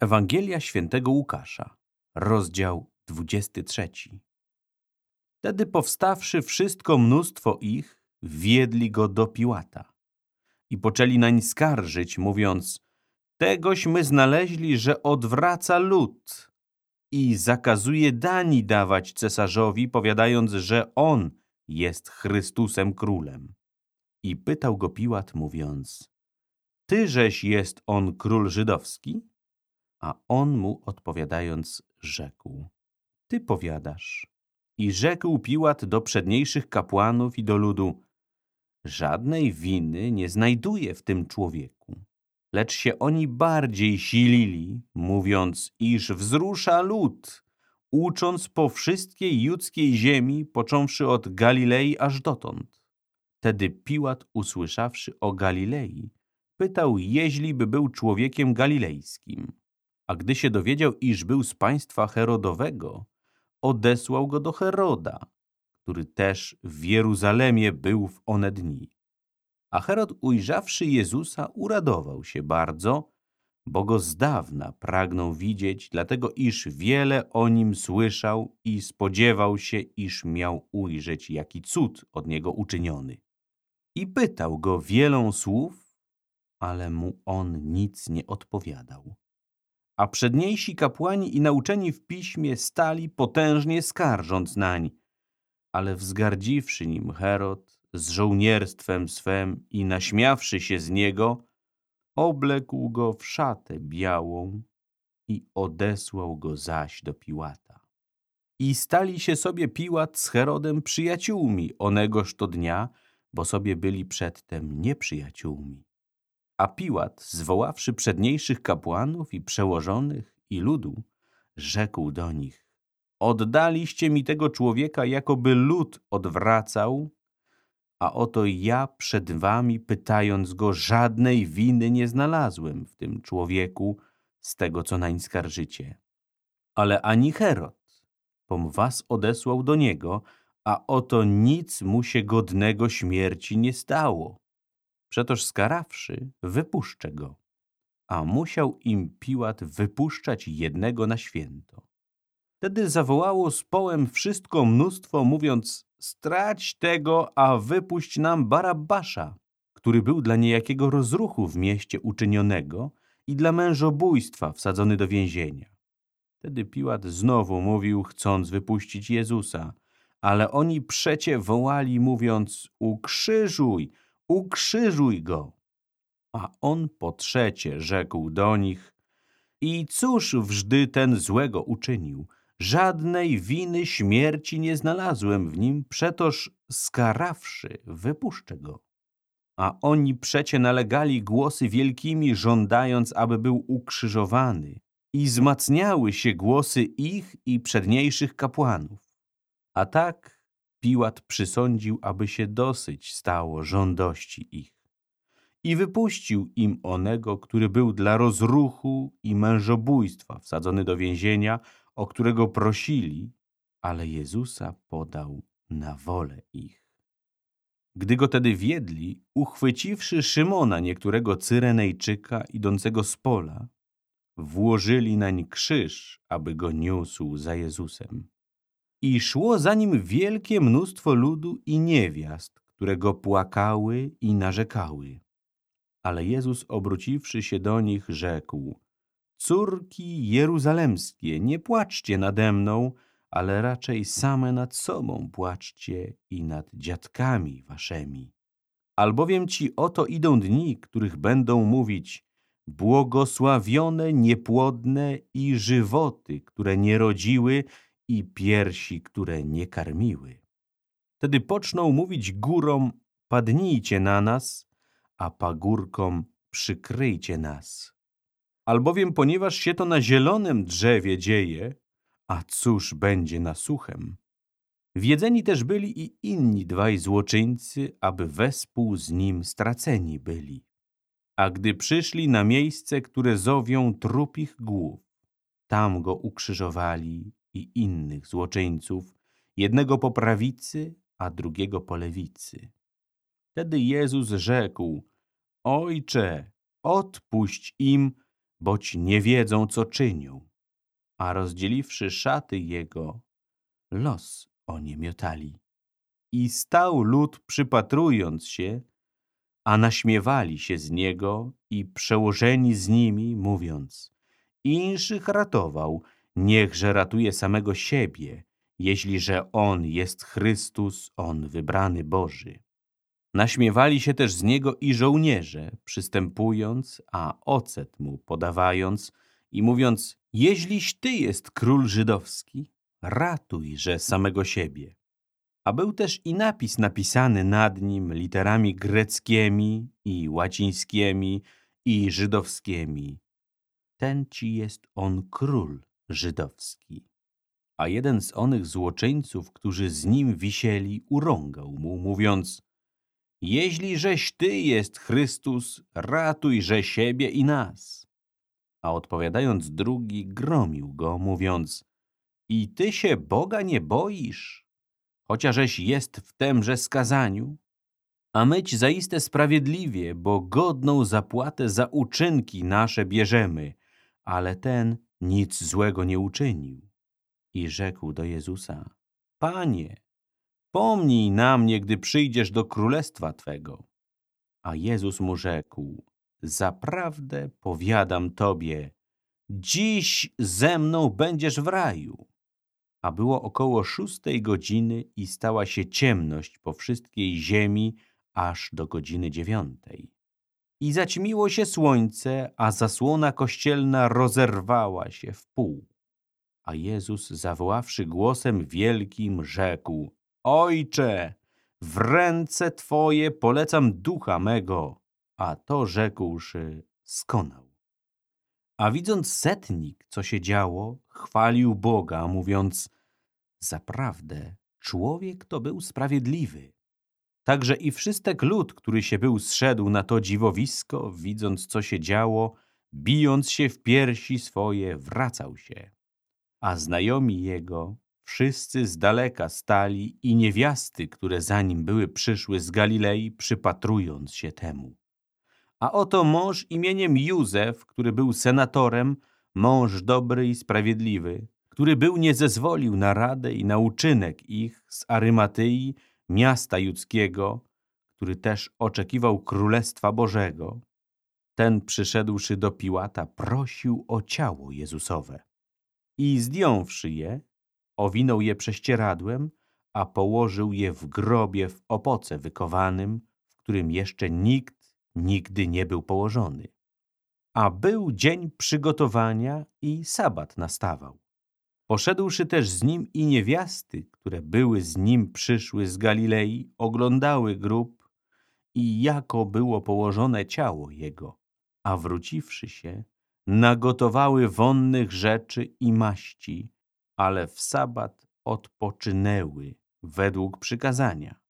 Ewangelia świętego Łukasza, rozdział 23. Wtedy powstawszy wszystko mnóstwo ich, wiedli go do Piłata i poczęli nań skarżyć, mówiąc, tegośmy znaleźli, że odwraca lud i zakazuje dani dawać cesarzowi, powiadając, że on jest Chrystusem królem. I pytał go Piłat, mówiąc, tyżeś jest on król żydowski? A on mu odpowiadając rzekł, ty powiadasz. I rzekł Piłat do przedniejszych kapłanów i do ludu, żadnej winy nie znajduje w tym człowieku. Lecz się oni bardziej silili, mówiąc, iż wzrusza lud, ucząc po wszystkiej judzkiej ziemi, począwszy od Galilei aż dotąd. Tedy Piłat, usłyszawszy o Galilei, pytał, jeźli by był człowiekiem galilejskim. A gdy się dowiedział, iż był z państwa Herodowego, odesłał go do Heroda, który też w Jeruzalemie był w one dni. A Herod ujrzawszy Jezusa uradował się bardzo, bo go z dawna pragnął widzieć, dlatego iż wiele o nim słyszał i spodziewał się, iż miał ujrzeć jaki cud od niego uczyniony. I pytał go wielą słów, ale mu on nic nie odpowiadał a przedniejsi kapłani i nauczeni w piśmie stali potężnie skarżąc nań. Ale wzgardziwszy nim Herod z żołnierstwem swem i naśmiawszy się z niego, oblekł go w szatę białą i odesłał go zaś do Piłata. I stali się sobie Piłat z Herodem przyjaciółmi onegoż to dnia, bo sobie byli przedtem nieprzyjaciółmi. A Piłat, zwoławszy przedniejszych kapłanów i przełożonych i ludu, rzekł do nich, oddaliście mi tego człowieka, jakoby lud odwracał, a oto ja przed wami, pytając go, żadnej winy nie znalazłem w tym człowieku z tego, co nań skarżycie. Ale ani Herod, pom was odesłał do niego, a oto nic mu się godnego śmierci nie stało. Przetoż skarawszy, wypuszczę go. A musiał im Piłat wypuszczać jednego na święto. Wtedy zawołało z połem wszystko mnóstwo, mówiąc strać tego, a wypuść nam Barabbasza, który był dla niejakiego rozruchu w mieście uczynionego i dla mężobójstwa wsadzony do więzienia. Wtedy Piłat znowu mówił, chcąc wypuścić Jezusa, ale oni przecie wołali, mówiąc ukrzyżuj, ukrzyżuj go. A on po trzecie rzekł do nich, i cóż wżdy ten złego uczynił? Żadnej winy śmierci nie znalazłem w nim, przetoż skarawszy, wypuszczę go. A oni przecie nalegali głosy wielkimi, żądając, aby był ukrzyżowany. I wzmacniały się głosy ich i przedniejszych kapłanów. A tak Piłat przysądził, aby się dosyć stało żądości ich. I wypuścił im onego, który był dla rozruchu i mężobójstwa wsadzony do więzienia, o którego prosili, ale Jezusa podał na wolę ich. Gdy go tedy wiedli, uchwyciwszy Szymona, niektórego Cyrenejczyka, idącego z pola, włożyli nań krzyż, aby go niósł za Jezusem. I szło za nim wielkie mnóstwo ludu i niewiast, które go płakały i narzekały. Ale Jezus, obróciwszy się do nich, rzekł, Córki jeruzalemskie, nie płaczcie nade mną, ale raczej same nad sobą płaczcie i nad dziadkami waszymi. Albowiem ci oto idą dni, których będą mówić błogosławione niepłodne i żywoty, które nie rodziły i piersi, które nie karmiły. Wtedy poczną mówić górom, padnijcie na nas, a pagórkom, przykryjcie nas. Albowiem ponieważ się to na zielonym drzewie dzieje, a cóż będzie na suchem? Wiedzeni też byli i inni dwaj złoczyńcy, aby wespół z nim straceni byli. A gdy przyszli na miejsce, które zowią trupich głów, tam go ukrzyżowali i innych złoczyńców, jednego po prawicy, a drugiego po lewicy. Wtedy Jezus rzekł, Ojcze, odpuść im, boć nie wiedzą, co czynią. A rozdzieliwszy szaty jego, los oni miotali. I stał lud przypatrując się, a naśmiewali się z niego i przełożeni z nimi, mówiąc Inszych ratował, niechże ratuje samego siebie, jeśli że On jest Chrystus, On wybrany Boży. Naśmiewali się też z niego i żołnierze, przystępując, a ocet mu podawając i mówiąc, jeźliś ty jest król żydowski, ratujże samego siebie. A był też i napis napisany nad nim literami greckimi i łacińskimi i żydowskimi. Ten ci jest on król żydowski. A jeden z onych złoczyńców, którzy z nim wisieli, urągał mu, mówiąc Jeśli żeś ty jest Chrystus, ratujże siebie i nas. A odpowiadając drugi, gromił go, mówiąc I ty się Boga nie boisz, chociażeś jest w temże skazaniu? A myć zaiste sprawiedliwie, bo godną zapłatę za uczynki nasze bierzemy, ale ten nic złego nie uczynił. I rzekł do Jezusa, Panie, pomnij na mnie, gdy przyjdziesz do królestwa Twego. A Jezus mu rzekł, zaprawdę powiadam Tobie, dziś ze mną będziesz w raju. A było około szóstej godziny i stała się ciemność po wszystkiej ziemi aż do godziny dziewiątej. I zaćmiło się słońce, a zasłona kościelna rozerwała się w pół. A Jezus, zawoławszy głosem wielkim, rzekł, Ojcze, w ręce Twoje polecam ducha mego. A to rzekłszy, skonał. A widząc setnik, co się działo, chwalił Boga, mówiąc, zaprawdę człowiek to był sprawiedliwy. Także i wszystek lud, który się był zszedł na to dziwowisko, widząc, co się działo, bijąc się w piersi swoje, wracał się. A znajomi jego wszyscy z daleka stali i niewiasty, które za nim były przyszły z Galilei, przypatrując się temu. A oto mąż imieniem Józef, który był senatorem, mąż dobry i sprawiedliwy, który był nie zezwolił na radę i na uczynek ich z Arymatyi, miasta judzkiego, który też oczekiwał Królestwa Bożego, ten przyszedłszy do Piłata prosił o ciało Jezusowe. I zdjąwszy je, owinął je prześcieradłem, a położył je w grobie w opoce wykowanym, w którym jeszcze nikt nigdy nie był położony. A był dzień przygotowania i sabat nastawał. Poszedłszy też z nim i niewiasty, które były z nim przyszły z Galilei, oglądały grób i jako było położone ciało jego, a wróciwszy się, nagotowały wonnych rzeczy i maści, ale w sabat odpoczynęły według przykazania.